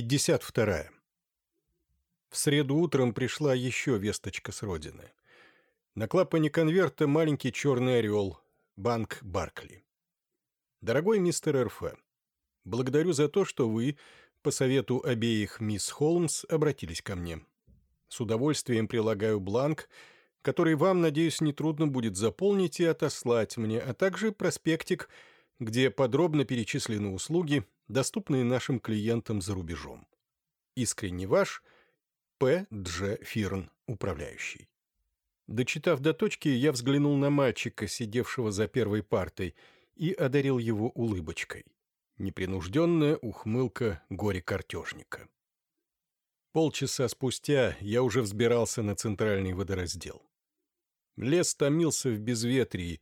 52. В среду утром пришла еще весточка с родины. На клапане конверта маленький черный орел, банк Баркли. Дорогой мистер РФ, благодарю за то, что вы, по совету обеих мисс Холмс, обратились ко мне. С удовольствием прилагаю бланк, который вам, надеюсь, нетрудно будет заполнить и отослать мне, а также проспектик, где подробно перечислены услуги, доступные нашим клиентам за рубежом. Искренне ваш П. Дж. Фирн, управляющий. Дочитав до точки, я взглянул на мальчика, сидевшего за первой партой, и одарил его улыбочкой. Непринужденная ухмылка горе-картежника. Полчаса спустя я уже взбирался на центральный водораздел. Лес томился в безветрии,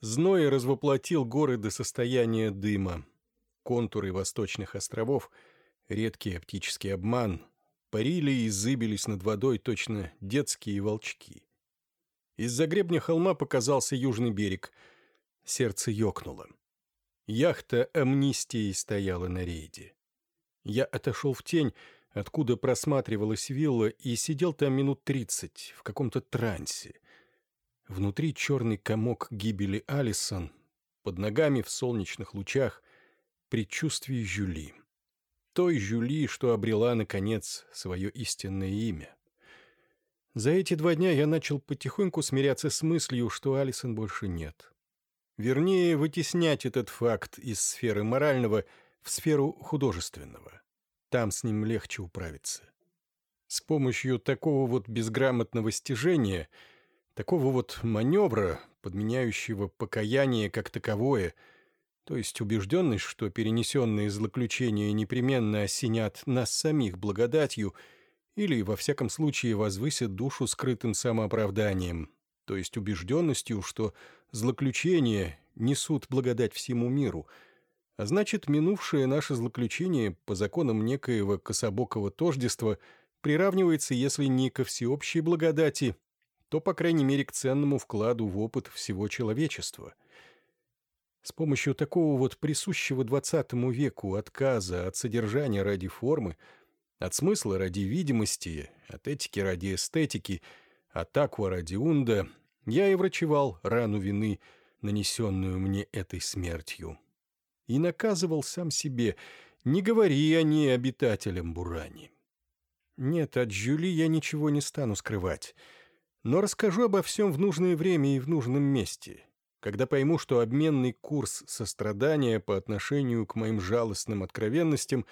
зной развоплотил горы до состояния дыма, контуры восточных островов, редкий оптический обман, парили и зыбились над водой точно детские волчки. Из-за гребня холма показался южный берег. Сердце ёкнуло. Яхта амнистии стояла на рейде. Я отошел в тень, откуда просматривалась вилла, и сидел там минут тридцать, в каком-то трансе. Внутри черный комок гибели Алисон, под ногами в солнечных лучах предчувствие Жюли. Той Жюли, что обрела, наконец, свое истинное имя. За эти два дня я начал потихоньку смиряться с мыслью, что Алисон больше нет. Вернее, вытеснять этот факт из сферы морального в сферу художественного. Там с ним легче управиться. С помощью такого вот безграмотного стяжения, такого вот маневра, подменяющего покаяние как таковое – то есть убежденность, что перенесенные злоключения непременно осенят нас самих благодатью или, во всяком случае, возвысят душу скрытым самооправданием, то есть убежденностью, что злоключения несут благодать всему миру, а значит, минувшее наше злоключение по законам некоего кособокого тождества приравнивается, если не ко всеобщей благодати, то, по крайней мере, к ценному вкладу в опыт всего человечества – с помощью такого вот присущего двадцатому веку отказа от содержания ради формы, от смысла ради видимости, от этики ради эстетики, от аква ради унда, я и врачевал рану вины, нанесенную мне этой смертью. И наказывал сам себе, не говори о ней обитателям Бурани. Нет, от Жюли я ничего не стану скрывать, но расскажу обо всем в нужное время и в нужном месте, когда пойму, что обменный курс сострадания по отношению к моим жалостным откровенностям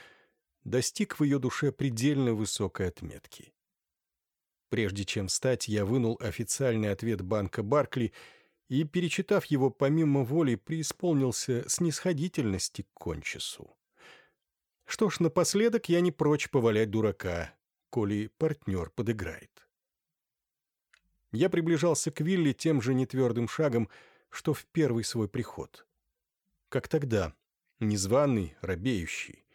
достиг в ее душе предельно высокой отметки. Прежде чем встать, я вынул официальный ответ банка Баркли и, перечитав его помимо воли, преисполнился снисходительности к кончису. Что ж, напоследок я не прочь повалять дурака, коли партнер подыграет. Я приближался к вилле тем же нетвердым шагом, что в первый свой приход. Как тогда, незваный, робеющий.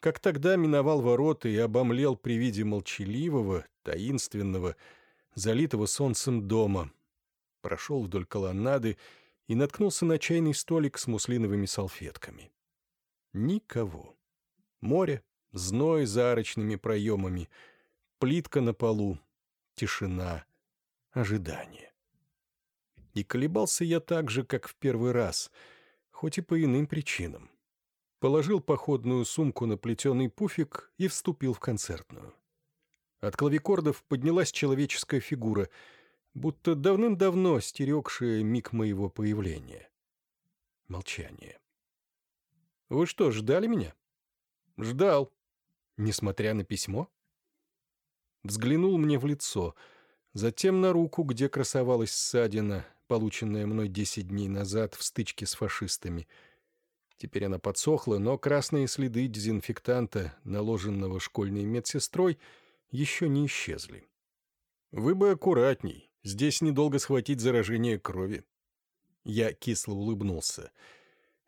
Как тогда миновал ворота и обомлел при виде молчаливого, таинственного, залитого солнцем дома. Прошел вдоль колоннады и наткнулся на чайный столик с муслиновыми салфетками. Никого. Море, зной за арочными проемами, плитка на полу, тишина, ожидание. И колебался я так же, как в первый раз, хоть и по иным причинам. Положил походную сумку на плетеный пуфик и вступил в концертную. От клавикордов поднялась человеческая фигура, будто давным-давно стерегшая миг моего появления. Молчание. «Вы что, ждали меня?» «Ждал. Несмотря на письмо?» Взглянул мне в лицо, затем на руку, где красовалась ссадина, полученная мной десять дней назад в стычке с фашистами. Теперь она подсохла, но красные следы дезинфектанта, наложенного школьной медсестрой, еще не исчезли. «Вы бы аккуратней, здесь недолго схватить заражение крови». Я кисло улыбнулся.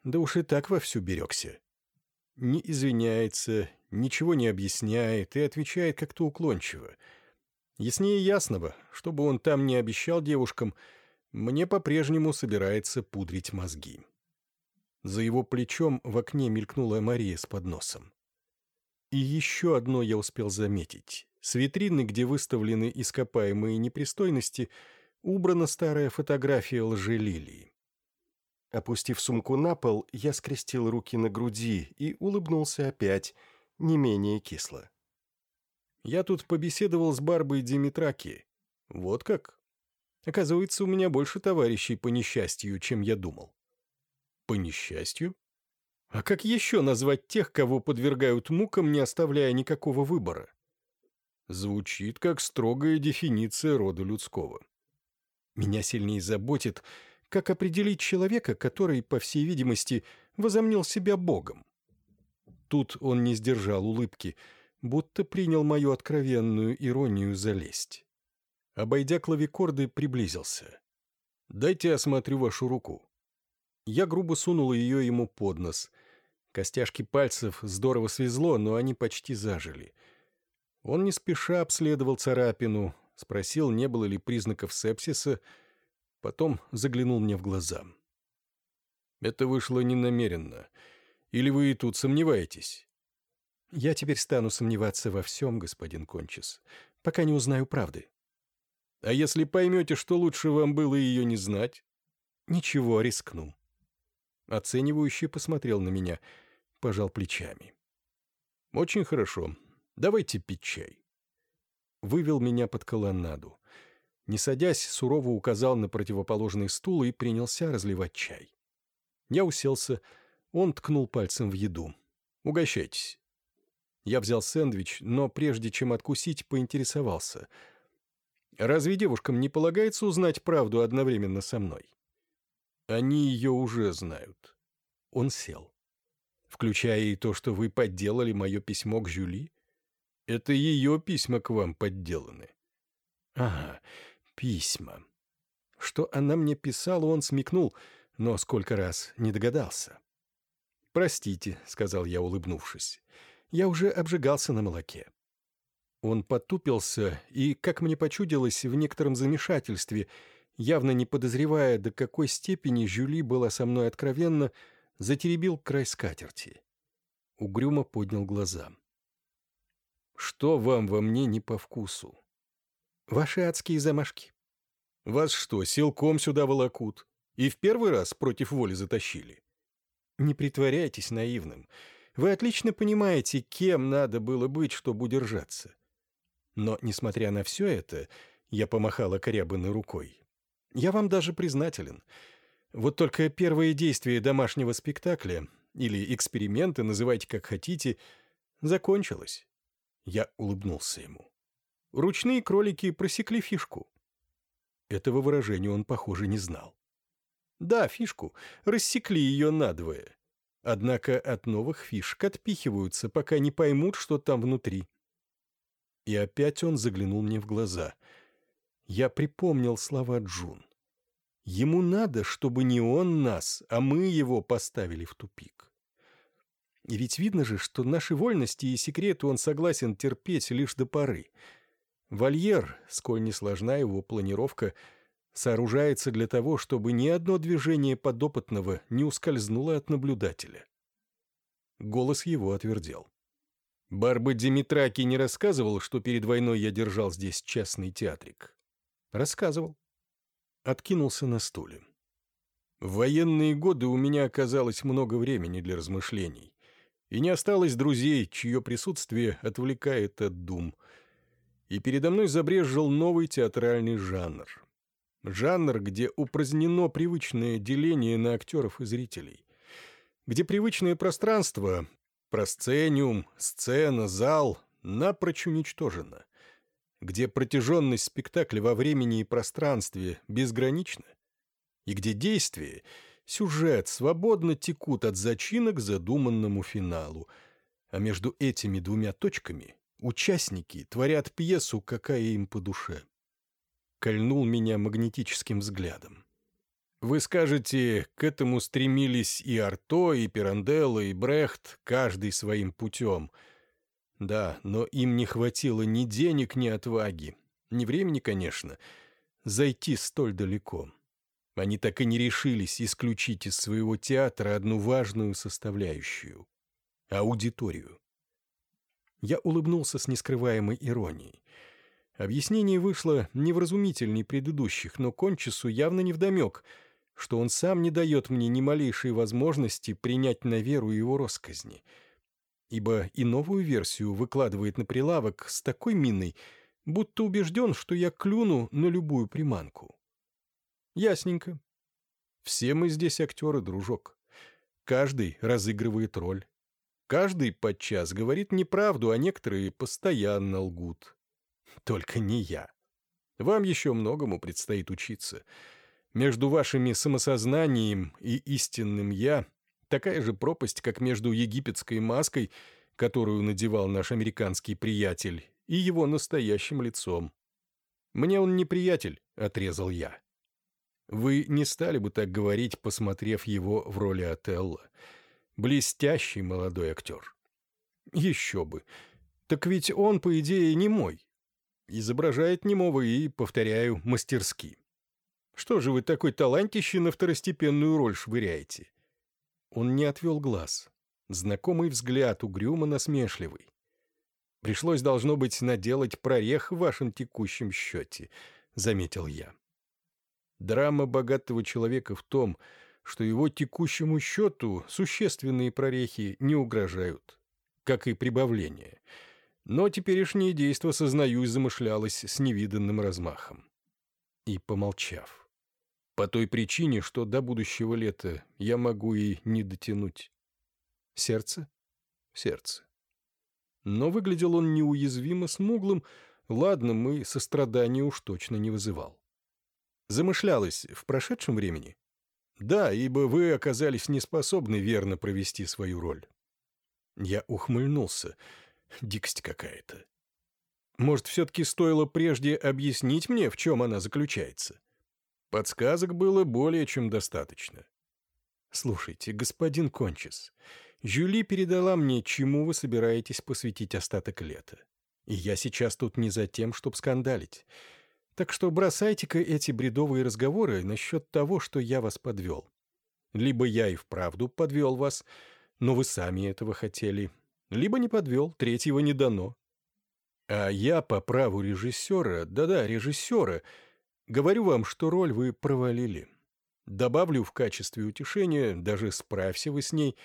«Да уж и так вовсю берегся». Не извиняется, ничего не объясняет и отвечает как-то уклончиво. Яснее ясного, чтобы он там не обещал девушкам – мне по-прежнему собирается пудрить мозги. За его плечом в окне мелькнула Мария с подносом. И еще одно я успел заметить. С витрины, где выставлены ископаемые непристойности, убрана старая фотография лжелилии. Опустив сумку на пол, я скрестил руки на груди и улыбнулся опять, не менее кисло. Я тут побеседовал с Барбой Димитраки. Вот как? Оказывается, у меня больше товарищей по несчастью, чем я думал. По несчастью? А как еще назвать тех, кого подвергают мукам, не оставляя никакого выбора? Звучит как строгая дефиниция рода людского. Меня сильнее заботит, как определить человека, который, по всей видимости, возомнил себя богом. Тут он не сдержал улыбки, будто принял мою откровенную иронию за лесть. Обойдя клавикорды, приблизился. «Дайте осмотрю вашу руку». Я грубо сунул ее ему под нос. Костяшки пальцев здорово свезло, но они почти зажили. Он не спеша обследовал царапину, спросил, не было ли признаков сепсиса, потом заглянул мне в глаза. «Это вышло ненамеренно. Или вы и тут сомневаетесь?» «Я теперь стану сомневаться во всем, господин Кончис, пока не узнаю правды». «А если поймете, что лучше вам было ее не знать?» «Ничего, рискну». Оценивающий посмотрел на меня, пожал плечами. «Очень хорошо. Давайте пить чай». Вывел меня под колоннаду. Не садясь, сурово указал на противоположный стул и принялся разливать чай. Я уселся, он ткнул пальцем в еду. «Угощайтесь». Я взял сэндвич, но прежде чем откусить, поинтересовался. «Разве девушкам не полагается узнать правду одновременно со мной?» «Они ее уже знают». Он сел. «Включая и то, что вы подделали мое письмо к Жюли?» «Это ее письма к вам подделаны». «Ага, письма». Что она мне писала, он смекнул, но сколько раз не догадался. «Простите», — сказал я, улыбнувшись, — «я уже обжигался на молоке». Он потупился и, как мне почудилось, в некотором замешательстве, явно не подозревая, до какой степени Жюли была со мной откровенна, затеребил край скатерти. Угрюмо поднял глаза. «Что вам во мне не по вкусу?» «Ваши адские замашки». «Вас что, силком сюда волокут? И в первый раз против воли затащили?» «Не притворяйтесь наивным. Вы отлично понимаете, кем надо было быть, чтобы удержаться. Но, несмотря на все это, я помахала корябанной рукой. Я вам даже признателен. Вот только первые действия домашнего спектакля, или эксперименты, называйте как хотите, закончилось. Я улыбнулся ему. Ручные кролики просекли фишку. Этого выражения он, похоже, не знал. Да, фишку, рассекли ее надвое. Однако от новых фишек отпихиваются, пока не поймут, что там внутри. И опять он заглянул мне в глаза. Я припомнил слова Джун. Ему надо, чтобы не он нас, а мы его поставили в тупик. И ведь видно же, что наши вольности и секреты он согласен терпеть лишь до поры. Вольер, сколь не сложна его планировка, сооружается для того, чтобы ни одно движение подопытного не ускользнуло от наблюдателя. Голос его отвердел. Барба Димитраки не рассказывал, что перед войной я держал здесь частный театрик? Рассказывал. Откинулся на стуле. В военные годы у меня оказалось много времени для размышлений, и не осталось друзей, чье присутствие отвлекает от дум. И передо мной забрежил новый театральный жанр. Жанр, где упразднено привычное деление на актеров и зрителей где привычное пространство Просцениум, сцена, зал напрочь уничтожено, где протяженность спектакля во времени и пространстве безгранична, и где действие, сюжет свободно текут от зачина к задуманному финалу, а между этими двумя точками участники творят пьесу, какая им по душе. Кольнул меня магнетическим взглядом. Вы скажете, к этому стремились и Арто, и Пиранделло, и Брехт, каждый своим путем. Да, но им не хватило ни денег, ни отваги, ни времени, конечно, зайти столь далеко. Они так и не решились исключить из своего театра одну важную составляющую — аудиторию. Я улыбнулся с нескрываемой иронией. Объяснение вышло невразумительней предыдущих, но Кончесу явно невдомек, что он сам не дает мне ни малейшей возможности принять на веру его росказни, ибо и новую версию выкладывает на прилавок с такой миной, будто убежден, что я клюну на любую приманку. Ясненько. Все мы здесь актеры, дружок. Каждый разыгрывает роль. Каждый подчас говорит неправду, а некоторые постоянно лгут. Только не я. Вам еще многому предстоит учиться. Между вашими самосознанием и истинным «я» такая же пропасть, как между египетской маской, которую надевал наш американский приятель, и его настоящим лицом. «Мне он не приятель», — отрезал я. Вы не стали бы так говорить, посмотрев его в роли Отелло. Блестящий молодой актер. Еще бы. Так ведь он, по идее, не мой изображает немого и, повторяю, мастерски. Что же вы такой талантище на второстепенную роль швыряете? Он не отвел глаз. Знакомый взгляд, угрюмо насмешливый. Пришлось, должно быть, наделать прорех в вашем текущем счете, заметил я. Драма богатого человека в том, что его текущему счету существенные прорехи не угрожают, как и прибавление — но теперешнее действо, сознаюсь, замышлялось с невиданным размахом. И помолчав. По той причине, что до будущего лета я могу и не дотянуть. Сердце? Сердце. Но выглядел он неуязвимо смуглым, ладным и сострадания уж точно не вызывал. Замышлялось в прошедшем времени? Да, ибо вы оказались неспособны верно провести свою роль. Я ухмыльнулся — Дикость какая-то. Может, все-таки стоило прежде объяснить мне, в чем она заключается? Подсказок было более чем достаточно. Слушайте, господин Кончис, Жюли передала мне, чему вы собираетесь посвятить остаток лета. И я сейчас тут не за тем, чтобы скандалить. Так что бросайте-ка эти бредовые разговоры насчет того, что я вас подвел. Либо я и вправду подвел вас, но вы сами этого хотели, либо не подвел, третьего не дано. А я по праву режиссера, да-да, режиссера, говорю вам, что роль вы провалили. Добавлю в качестве утешения, даже справься вы с ней,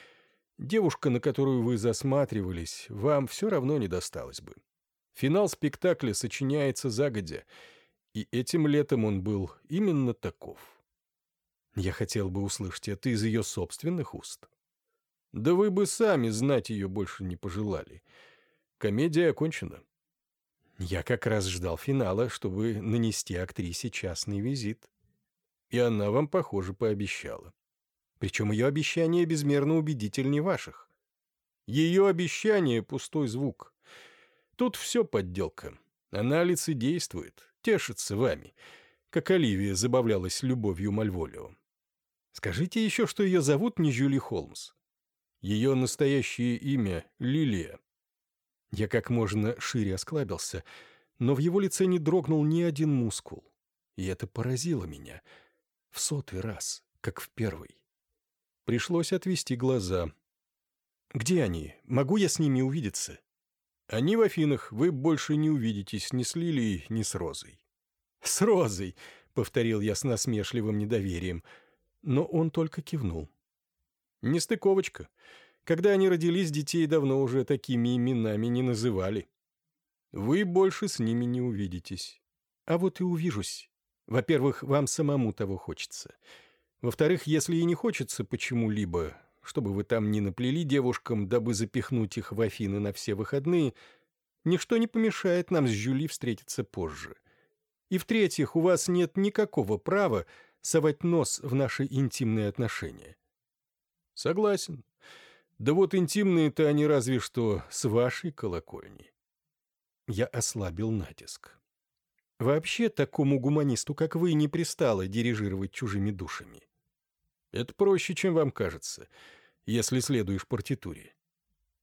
девушка, на которую вы засматривались, вам все равно не досталось бы. Финал спектакля сочиняется загодя, и этим летом он был именно таков. Я хотел бы услышать это из ее собственных уст. Да вы бы сами знать ее больше не пожелали. Комедия окончена. Я как раз ждал финала, чтобы нанести актрисе частный визит. И она вам, похоже, пообещала. Причем ее обещание безмерно убедительнее ваших. Ее обещание — пустой звук. Тут все подделка. Она лицедействует, тешится вами, как Оливия забавлялась любовью Мальволио. Скажите еще, что ее зовут не Жюли Холмс. Ее настоящее имя — Лилия. Я как можно шире осклабился, но в его лице не дрогнул ни один мускул. И это поразило меня. В сотый раз, как в первый. Пришлось отвести глаза. «Где они? Могу я с ними увидеться?» «Они в Афинах. Вы больше не увидитесь ни с Лилией, ни с Розой». «С Розой!» — повторил я с насмешливым недоверием. Но он только кивнул. Нестыковочка. Когда они родились, детей давно уже такими именами не называли. Вы больше с ними не увидитесь. А вот и увижусь. Во-первых, вам самому того хочется. Во-вторых, если и не хочется почему-либо, чтобы вы там не наплели девушкам, дабы запихнуть их в Афины на все выходные, ничто не помешает нам с Жюли встретиться позже. И в-третьих, у вас нет никакого права совать нос в наши интимные отношения. Согласен. Да вот интимные-то они разве что с вашей колокольни. Я ослабил натиск. Вообще такому гуманисту, как вы, не пристало дирижировать чужими душами. Это проще, чем вам кажется, если следуешь партитуре.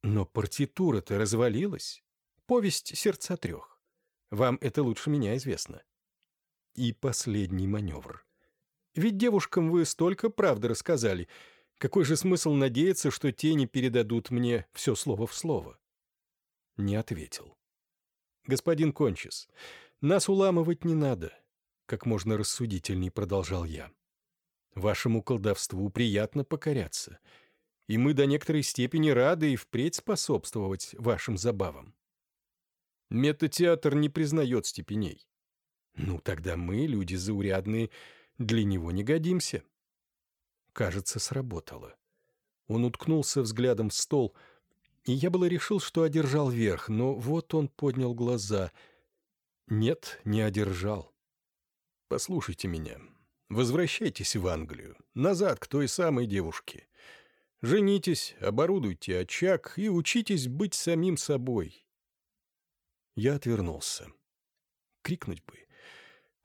Но партитура-то развалилась. Повесть «Сердца трех». Вам это лучше меня известно. И последний маневр. Ведь девушкам вы столько правды рассказали — какой же смысл надеяться, что те не передадут мне все слово в слово? Не ответил. «Господин Кончис, нас уламывать не надо», — как можно рассудительней продолжал я. «Вашему колдовству приятно покоряться, и мы до некоторой степени рады и впредь способствовать вашим забавам. Метатеатр не признает степеней. Ну, тогда мы, люди заурядные, для него не годимся». Кажется, сработало. Он уткнулся взглядом в стол — и я было решил, что одержал верх, но вот он поднял глаза. Нет, не одержал. Послушайте меня. Возвращайтесь в Англию, назад к той самой девушке. Женитесь, оборудуйте очаг и учитесь быть самим собой. Я отвернулся. Крикнуть бы.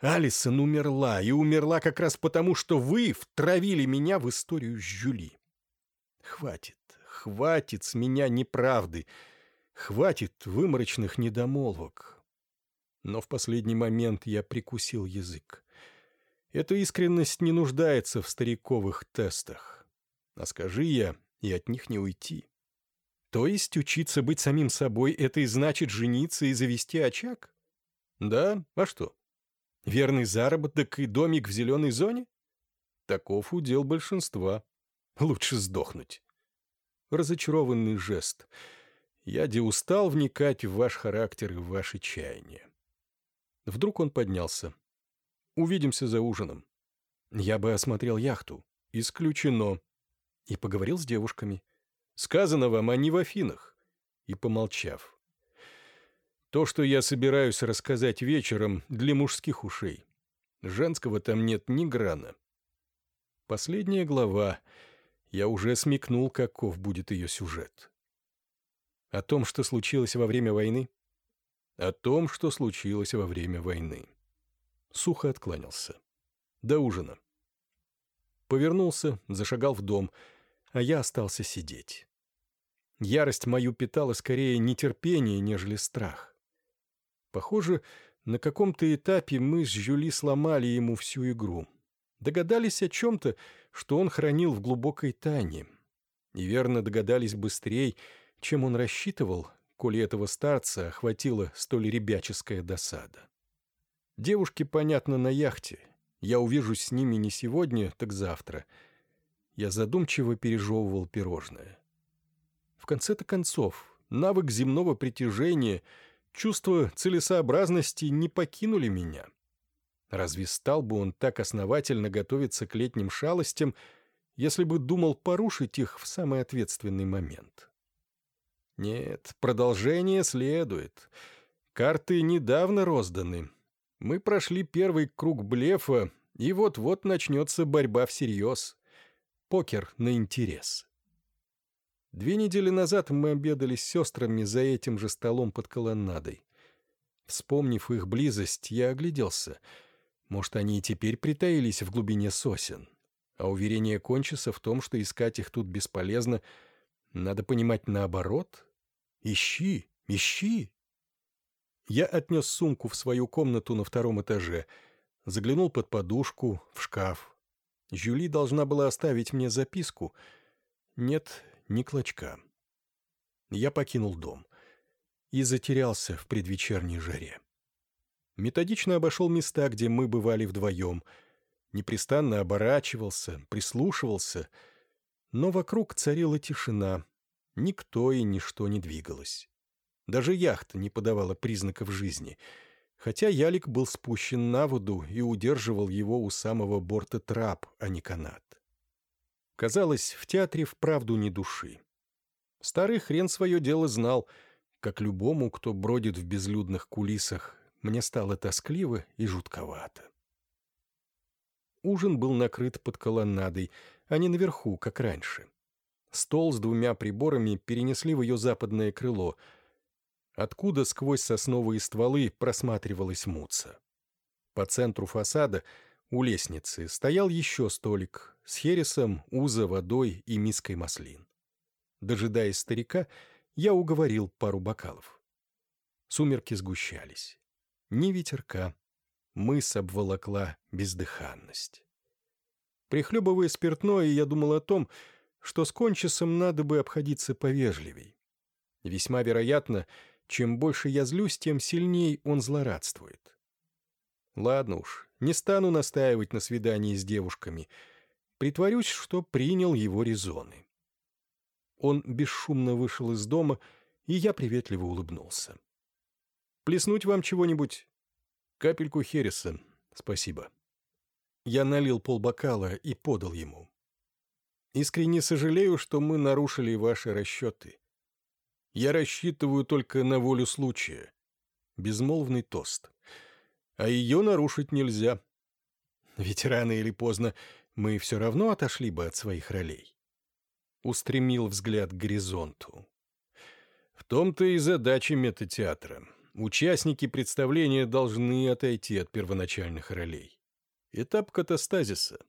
Алисон умерла, и умерла как раз потому, что вы втравили меня в историю с Жюли. Хватит. Хватит с меня неправды. Хватит выморочных недомолвок. Но в последний момент я прикусил язык. Эта искренность не нуждается в стариковых тестах. А скажи я, и от них не уйти. То есть учиться быть самим собой — это и значит жениться и завести очаг? Да, а что? Верный заработок и домик в зеленой зоне? Таков удел большинства. Лучше сдохнуть разочарованный жест. Я де устал вникать в ваш характер и в ваши чаяния. Вдруг он поднялся. «Увидимся за ужином. Я бы осмотрел яхту. Исключено. И поговорил с девушками. Сказано вам, они в Афинах». И помолчав. «То, что я собираюсь рассказать вечером, для мужских ушей. Женского там нет ни грана». Последняя глава — я уже смекнул, каков будет ее сюжет. О том, что случилось во время войны? О том, что случилось во время войны. Сухо откланялся. До ужина. Повернулся, зашагал в дом, а я остался сидеть. Ярость мою питала скорее нетерпение, нежели страх. Похоже, на каком-то этапе мы с Жюли сломали ему всю игру. Догадались о чем-то, что он хранил в глубокой тайне. Неверно догадались быстрее, чем он рассчитывал, коли этого старца охватила столь ребяческая досада. Девушки, понятно, на яхте. Я увижусь с ними не сегодня, так завтра. Я задумчиво пережевывал пирожное. В конце-то концов, навык земного притяжения, чувство целесообразности не покинули меня. Разве стал бы он так основательно готовиться к летним шалостям, если бы думал порушить их в самый ответственный момент? Нет, продолжение следует. Карты недавно розданы. Мы прошли первый круг блефа, и вот-вот начнется борьба всерьез. Покер на интерес. Две недели назад мы обедали с сестрами за этим же столом под колоннадой. Вспомнив их близость, я огляделся — может, они и теперь притаились в глубине сосен. А уверение Кончиса в том, что искать их тут бесполезно, надо понимать наоборот. Ищи, ищи. Я отнес сумку в свою комнату на втором этаже, заглянул под подушку, в шкаф. Жюли должна была оставить мне записку. Нет, ни клочка. Я покинул дом и затерялся в предвечерней жаре методично обошел места, где мы бывали вдвоем, непрестанно оборачивался, прислушивался, но вокруг царила тишина, никто и ничто не двигалось. Даже яхта не подавала признаков жизни, хотя ялик был спущен на воду и удерживал его у самого борта трап, а не канат. Казалось, в театре вправду не души. Старый хрен свое дело знал, как любому, кто бродит в безлюдных кулисах, мне стало тоскливо и жутковато. Ужин был накрыт под колоннадой, а не наверху, как раньше. Стол с двумя приборами перенесли в ее западное крыло, откуда сквозь сосновые стволы просматривалась муца. По центру фасада, у лестницы, стоял еще столик с хересом, уза, водой и миской маслин. Дожидаясь старика, я уговорил пару бокалов. Сумерки сгущались ни ветерка. Мыс обволокла бездыханность. Прихлебывая спиртное, я думал о том, что с кончисом надо бы обходиться повежливей. Весьма вероятно, чем больше я злюсь, тем сильнее он злорадствует. Ладно уж, не стану настаивать на свидании с девушками. Притворюсь, что принял его резоны. Он бесшумно вышел из дома, и я приветливо улыбнулся. «Плеснуть вам чего-нибудь?» «Капельку хереса, спасибо». Я налил полбокала и подал ему. «Искренне сожалею, что мы нарушили ваши расчеты. Я рассчитываю только на волю случая. Безмолвный тост. А ее нарушить нельзя. Ведь рано или поздно мы все равно отошли бы от своих ролей. Устремил взгляд к горизонту. В том-то и задача метатеатра. Участники представления должны отойти от первоначальных ролей. Этап катастазиса.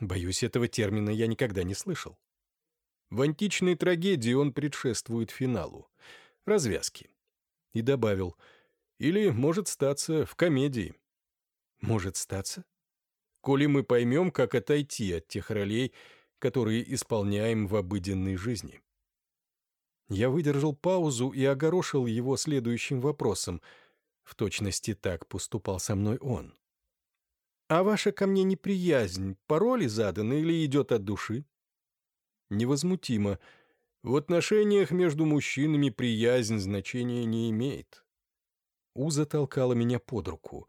Боюсь, этого термина я никогда не слышал. В античной трагедии он предшествует финалу. Развязки. И добавил, или, может статься, в комедии. Может статься? Коли мы поймем, как отойти от тех ролей, которые исполняем в обыденной жизни. Я выдержал паузу и огорошил его следующим вопросом. В точности так поступал со мной он. А ваша ко мне неприязнь, пароли заданы или идет от души? Невозмутимо. В отношениях между мужчинами приязнь значения не имеет. Уза толкала меня под руку.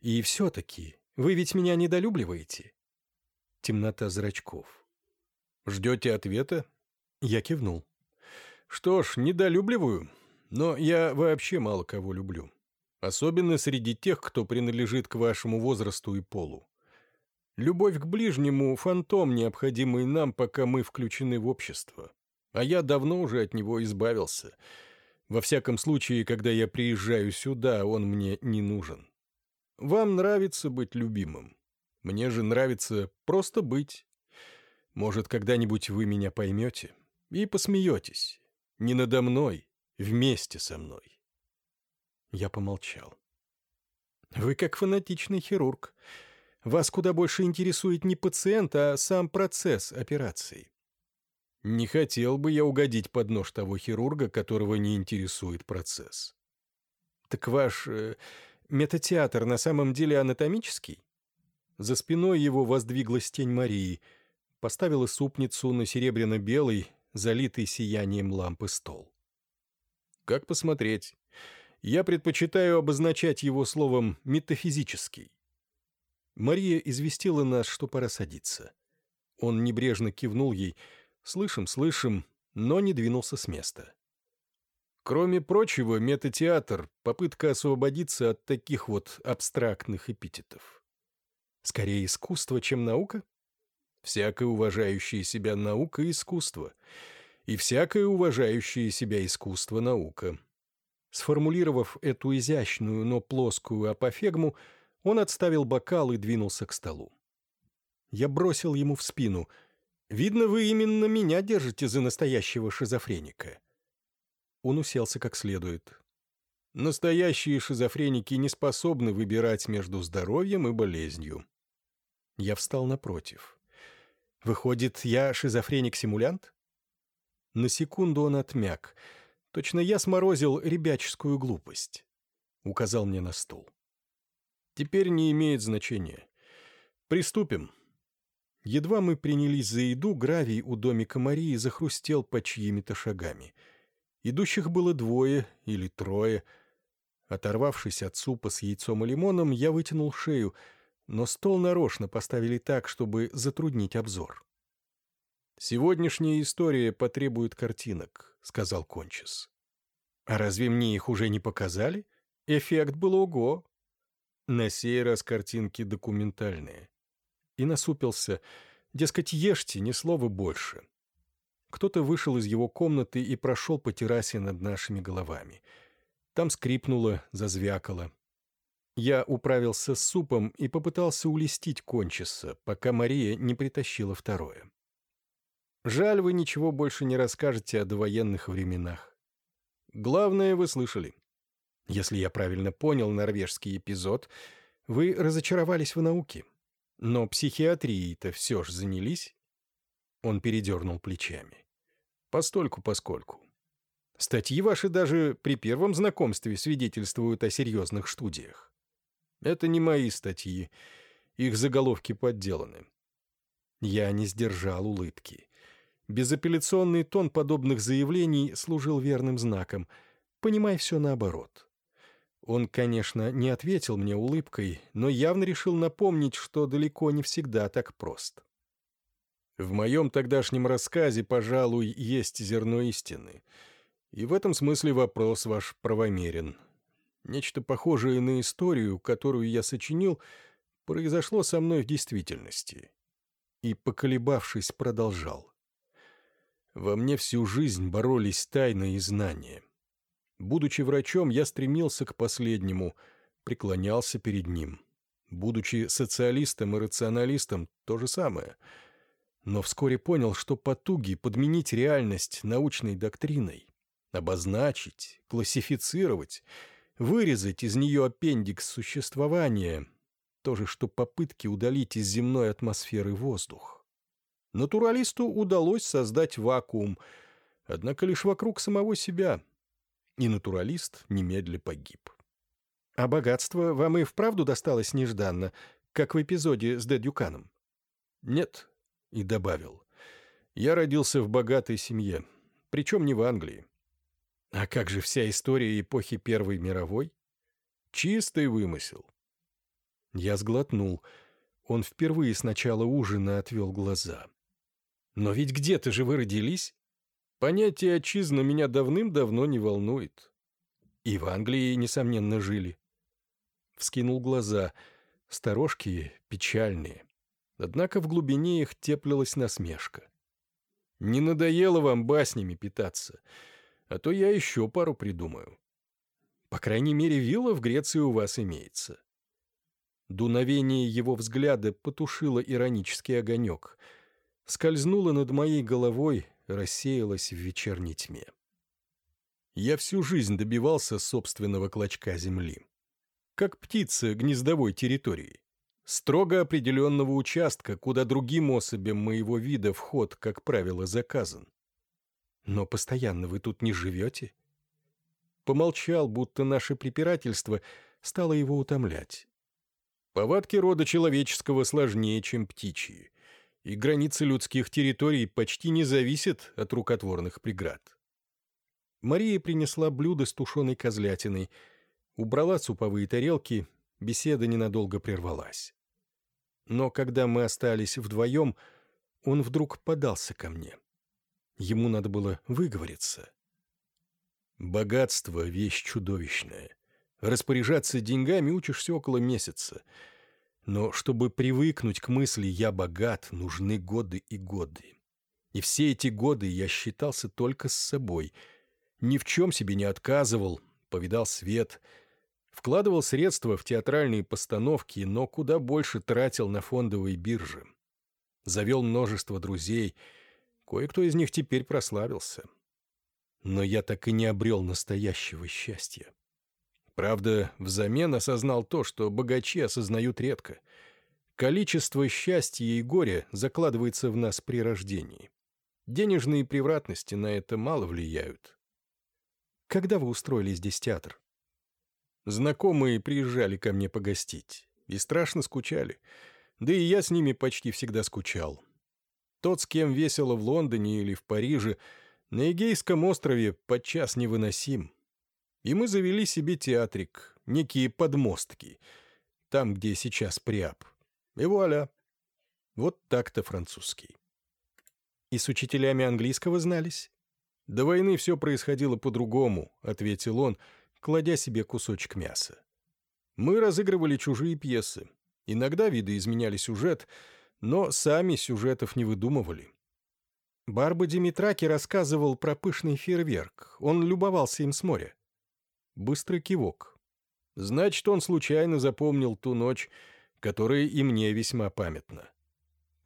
И все-таки, вы ведь меня недолюбливаете? Темнота зрачков. Ждете ответа? Я кивнул. Что ж, недолюбливаю, но я вообще мало кого люблю особенно среди тех, кто принадлежит к вашему возрасту и полу. Любовь к ближнему — фантом, необходимый нам, пока мы включены в общество. А я давно уже от него избавился. Во всяком случае, когда я приезжаю сюда, он мне не нужен. Вам нравится быть любимым. Мне же нравится просто быть. Может, когда-нибудь вы меня поймете и посмеетесь. Не надо мной, вместе со мной. Я помолчал. «Вы как фанатичный хирург. Вас куда больше интересует не пациент, а сам процесс операции. Не хотел бы я угодить под нож того хирурга, которого не интересует процесс. Так ваш э, метатеатр на самом деле анатомический? За спиной его воздвиглась тень Марии, поставила супницу на серебряно-белый, залитый сиянием лампы стол. Как посмотреть? Я предпочитаю обозначать его словом «метафизический». Мария известила нас, что пора садиться. Он небрежно кивнул ей «Слышим, слышим», но не двинулся с места. Кроме прочего, метатеатр — попытка освободиться от таких вот абстрактных эпитетов. Скорее искусство, чем наука? Всякая уважающая себя наука — искусство. И всякое уважающее себя искусство — наука. Сформулировав эту изящную, но плоскую апофегму, он отставил бокал и двинулся к столу. Я бросил ему в спину. «Видно, вы именно меня держите за настоящего шизофреника». Он уселся как следует. Настоящие шизофреники не способны выбирать между здоровьем и болезнью. Я встал напротив. «Выходит, я шизофреник-симулянт?» На секунду он отмяк — Точно я сморозил ребяческую глупость. Указал мне на стул. Теперь не имеет значения. Приступим. Едва мы принялись за еду, гравий у домика Марии захрустел по чьими-то шагами. Идущих было двое или трое. Оторвавшись от супа с яйцом и лимоном, я вытянул шею, но стол нарочно поставили так, чтобы затруднить обзор. «Сегодняшняя история потребует картинок», — сказал Кончис. «А разве мне их уже не показали? Эффект был ого!» На сей раз картинки документальные. И насупился. Дескать, ешьте, ни слова больше. Кто-то вышел из его комнаты и прошел по террасе над нашими головами. Там скрипнуло, зазвякало. Я управился с супом и попытался улестить кончиса, пока Мария не притащила второе. Жаль, вы ничего больше не расскажете о довоенных временах. Главное, вы слышали. Если я правильно понял норвежский эпизод, вы разочаровались в науке. Но психиатрией-то все ж занялись. Он передернул плечами. Постольку-поскольку. Статьи ваши даже при первом знакомстве свидетельствуют о серьезных студиях. Это не мои статьи, их заголовки подделаны. Я не сдержал улыбки. Безапелляционный тон подобных заявлений служил верным знаком. Понимай все наоборот. Он, конечно, не ответил мне улыбкой, но явно решил напомнить, что далеко не всегда так прост. В моем тогдашнем рассказе, пожалуй, есть зерно истины. И в этом смысле вопрос ваш правомерен. Нечто похожее на историю, которую я сочинил, произошло со мной в действительности. И, поколебавшись, продолжал. Во мне всю жизнь боролись тайна и знания. Будучи врачом, я стремился к последнему, преклонялся перед ним. Будучи социалистом и рационалистом, то же самое. Но вскоре понял, что потуги подменить реальность научной доктриной, обозначить, классифицировать, вырезать из нее аппендикс существования, то же, что попытки удалить из земной атмосферы воздух. Натуралисту удалось создать вакуум, однако лишь вокруг самого себя — и натуралист немедля погиб. А богатство вам и вправду досталось нежданно, как в эпизоде с Дедюканом? Нет, и добавил. Я родился в богатой семье, причем не в Англии. А как же вся история эпохи Первой мировой? Чистый вымысел. Я сглотнул. Он впервые с начала ужина отвел глаза. «Но ведь где-то же вы родились?» Понятие отчизна меня давным-давно не волнует. И в Англии, несомненно, жили. Вскинул глаза, сторожки печальные. Однако в глубине их теплилась насмешка. Не надоело вам баснями питаться, а то я еще пару придумаю. По крайней мере, вилла в Греции у вас имеется. Дуновение его взгляда потушило иронический огонек. Скользнуло над моей головой, рассеялась в вечерней тьме. Я всю жизнь добивался собственного клочка земли. Как птица гнездовой территории. Строго определенного участка, куда другим особям моего вида вход, как правило, заказан. Но постоянно вы тут не живете? Помолчал, будто наше препирательство стало его утомлять. Повадки рода человеческого сложнее, чем птичьи и границы людских территорий почти не зависят от рукотворных преград. Мария принесла блюдо с тушеной козлятиной, убрала суповые тарелки, беседа ненадолго прервалась. Но когда мы остались вдвоем, он вдруг подался ко мне. Ему надо было выговориться. Богатство — вещь чудовищная. Распоряжаться деньгами учишься около месяца — но чтобы привыкнуть к мысли «я богат», нужны годы и годы. И все эти годы я считался только с собой. Ни в чем себе не отказывал, повидал свет, вкладывал средства в театральные постановки, но куда больше тратил на фондовые биржи. Завел множество друзей, кое-кто из них теперь прославился. Но я так и не обрел настоящего счастья. Правда, взамен осознал то, что богачи осознают редко. Количество счастья и горя закладывается в нас при рождении. Денежные превратности на это мало влияют. Когда вы устроили здесь театр? Знакомые приезжали ко мне погостить и страшно скучали. Да и я с ними почти всегда скучал. Тот, с кем весело в Лондоне или в Париже, на Эгейском острове подчас невыносим и мы завели себе театрик, некие подмостки, там, где сейчас Приап. И вуаля! Вот так-то французский. И с учителями английского знались? До войны все происходило по-другому, ответил он, кладя себе кусочек мяса. Мы разыгрывали чужие пьесы. Иногда видоизменяли сюжет, но сами сюжетов не выдумывали. Барба Димитраки рассказывал про пышный фейерверк. Он любовался им с моря. Быстрый кивок. Значит, он случайно запомнил ту ночь, которая и мне весьма памятна.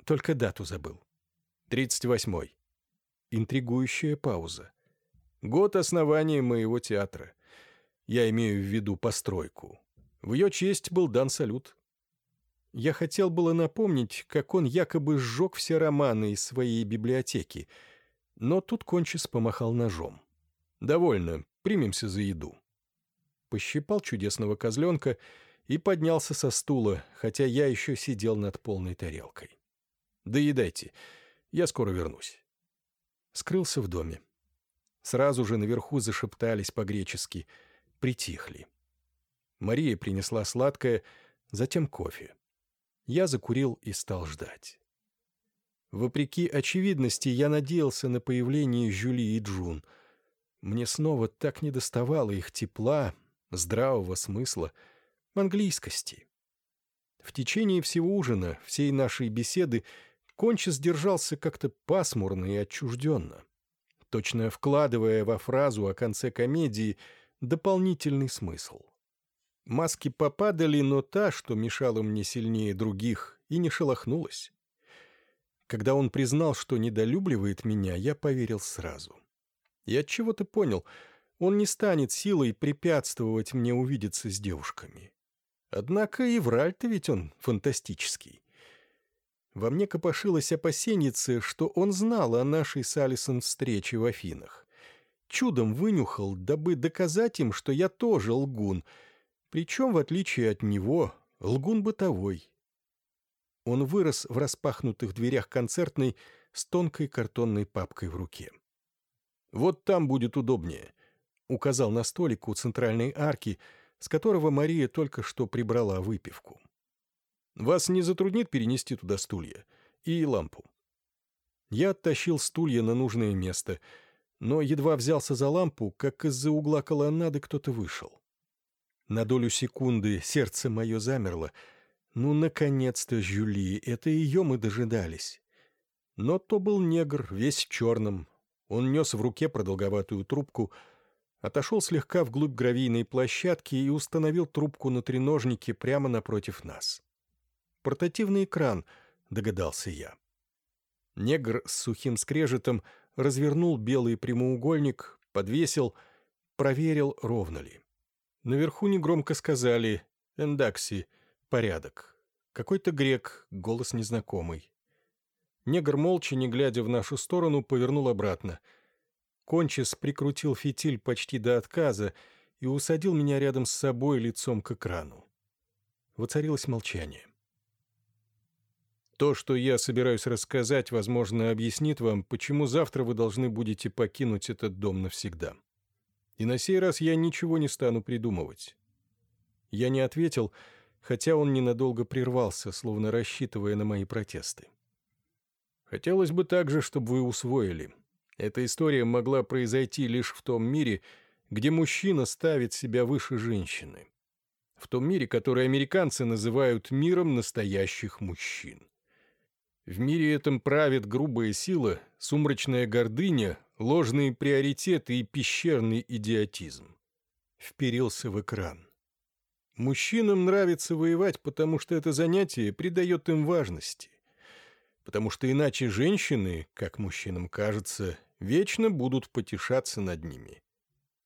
Только дату забыл. Тридцать восьмой. Интригующая пауза. Год основания моего театра. Я имею в виду постройку. В ее честь был дан салют. Я хотел было напомнить, как он якобы сжег все романы из своей библиотеки, но тут Кончис помахал ножом. «Довольно, примемся за еду». Пощипал чудесного козленка и поднялся со стула, хотя я еще сидел над полной тарелкой. «Доедайте, я скоро вернусь». Скрылся в доме. Сразу же наверху зашептались по-гречески, притихли. Мария принесла сладкое, затем кофе. Я закурил и стал ждать. Вопреки очевидности, я надеялся на появление Жюли и Джун. Мне снова так недоставало их тепла, здравого смысла, английскости. В течение всего ужина, всей нашей беседы, Кончис держался как-то пасмурно и отчужденно, точно вкладывая во фразу о конце комедии дополнительный смысл. Маски попадали, но та, что мешала мне сильнее других, и не шелохнулась. Когда он признал, что недолюбливает меня, я поверил сразу. И от чего то понял, он не станет силой препятствовать мне увидеться с девушками. Однако и враль-то ведь он фантастический. Во мне копошилась опасенница, что он знал о нашей с Алисон встрече в Афинах. Чудом вынюхал, дабы доказать им, что я тоже лгун, причем, в отличие от него, лгун бытовой, он вырос в распахнутых дверях концертной с тонкой картонной папкой в руке. «Вот там будет удобнее», — указал на столик у центральной арки, с которого Мария только что прибрала выпивку. «Вас не затруднит перенести туда стулья и лампу?» Я оттащил стулья на нужное место, но едва взялся за лампу, как из-за угла колоннады кто-то вышел. На долю секунды сердце мое замерло — ну, наконец-то, Жюли, это ее мы дожидались. Но то был негр, весь в черном. Он нес в руке продолговатую трубку, отошел слегка вглубь гравийной площадки и установил трубку на треножнике прямо напротив нас. «Портативный экран», — догадался я. Негр с сухим скрежетом развернул белый прямоугольник, подвесил, проверил, ровно ли. Наверху негромко сказали «Эндакси», Порядок. Какой-то грек, голос незнакомый. Негр молча, не глядя в нашу сторону, повернул обратно. Кончис прикрутил фитиль почти до отказа и усадил меня рядом с собой лицом к экрану. Воцарилось молчание. То, что я собираюсь рассказать, возможно, объяснит вам, почему завтра вы должны будете покинуть этот дом навсегда. И на сей раз я ничего не стану придумывать. Я не ответил, — хотя он ненадолго прервался, словно рассчитывая на мои протесты. Хотелось бы также, чтобы вы усвоили. Эта история могла произойти лишь в том мире, где мужчина ставит себя выше женщины. В том мире, который американцы называют миром настоящих мужчин. В мире этом правит грубая сила, сумрачная гордыня, ложные приоритеты и пещерный идиотизм. Вперился в экран. Мужчинам нравится воевать, потому что это занятие придает им важности. Потому что иначе женщины, как мужчинам кажется, вечно будут потешаться над ними.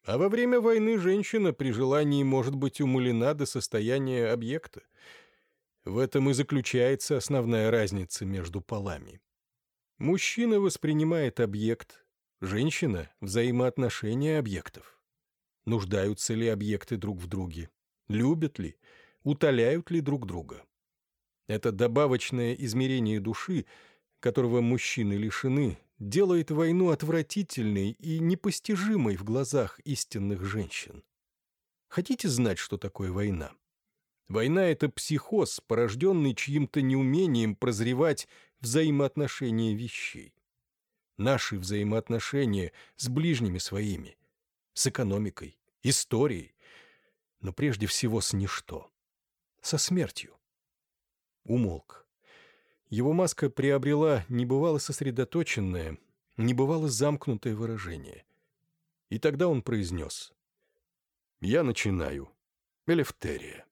А во время войны женщина при желании может быть умылена до состояния объекта. В этом и заключается основная разница между полами. Мужчина воспринимает объект, женщина — взаимоотношения объектов. Нуждаются ли объекты друг в друге? любят ли, утоляют ли друг друга. Это добавочное измерение души, которого мужчины лишены, делает войну отвратительной и непостижимой в глазах истинных женщин. Хотите знать, что такое война? Война — это психоз, порожденный чьим-то неумением прозревать взаимоотношения вещей. Наши взаимоотношения с ближними своими, с экономикой, историей, но прежде всего с ничто. Со смертью. Умолк. Его маска приобрела небывало сосредоточенное, небывало замкнутое выражение. И тогда он произнес. «Я начинаю. Элефтерия».